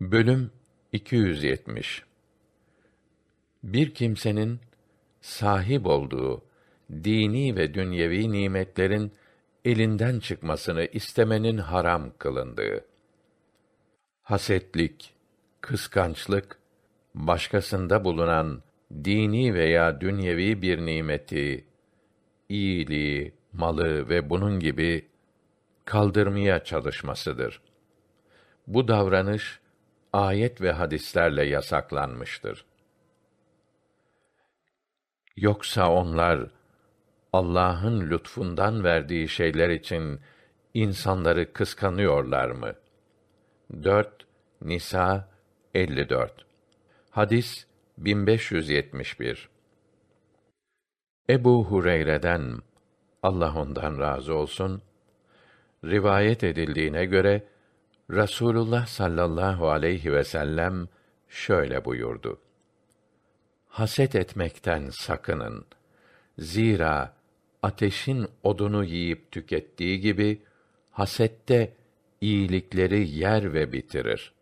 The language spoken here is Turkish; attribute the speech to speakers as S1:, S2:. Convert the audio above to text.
S1: Bölüm 270 Bir kimsenin sahip olduğu dini ve dünyevi nimetlerin elinden çıkmasını istemenin haram kılındığı. Hasetlik, kıskançlık, başkasında bulunan dini veya dünyevi bir nimeti, iyiliği, malı ve bunun gibi kaldırmaya çalışmasıdır. Bu davranış ayet ve hadislerle yasaklanmıştır. Yoksa onlar Allah'ın lütfundan verdiği şeyler için insanları kıskanıyorlar mı? 4 Nisa 54 Hadis 1571 Ebu Hureyre'den Allah ondan razı olsun rivayet edildiğine göre Rasulullah sallallahu aleyhi ve sellem şöyle buyurdu. Haset etmekten sakının. Zira ateşin odunu yiyip tükettiği gibi hasette iyilikleri yer ve bitirir.